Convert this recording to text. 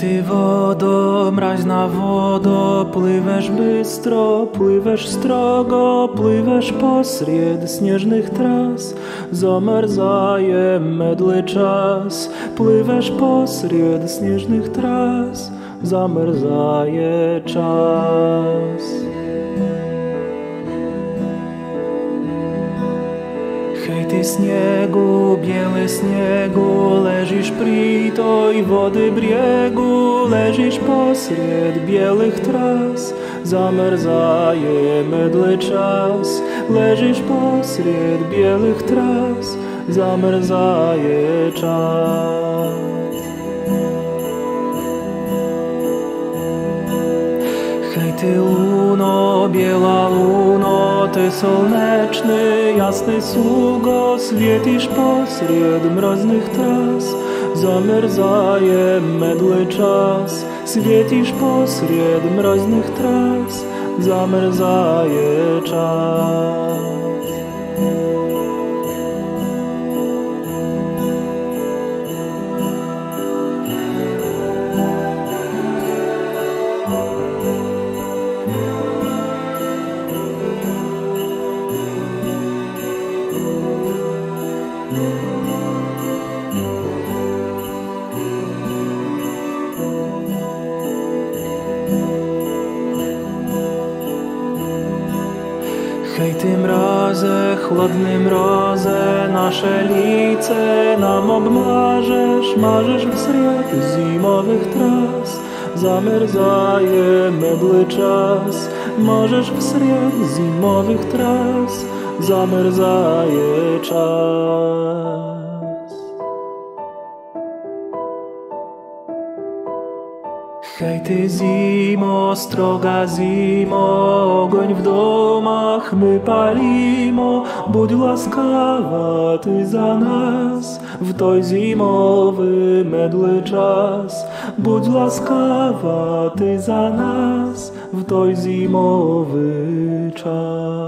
ty wodo, mraźna wodo, pływesz bystro, pływesz strogo, pływesz posred śnieżnych tras, zamarzaje medły czas, pływesz posred śnieżnych tras, zamarzaje czas. Hej ty śniegu, biały śniegu, leżysz przy tej wody brzegu, leżysz posred białych tras, zamarzaje medły czas, leżysz posred białych tras, zamarzaje czas. Hej ty luno, biała luno, ty słoneczny, jasny sługo, świecisz posred mroznych tras, zamerzaje medły czas, świecisz posred mroznych tras, zamerzaje czas. Hej ty mroze, chłodny mroze, nasze lice nam obmarzesz, marzysz wsred zimowych tras. Zamerzaje medły czas, możesz wsred zimowych tras, zamerzaje czas. Hej ty zimo, stroga zimo, ogoń w очах ми палімо, будь ласкава ти за нас, в той зимовий медлий час, будь ласкава ти за нас, в той зимовий час.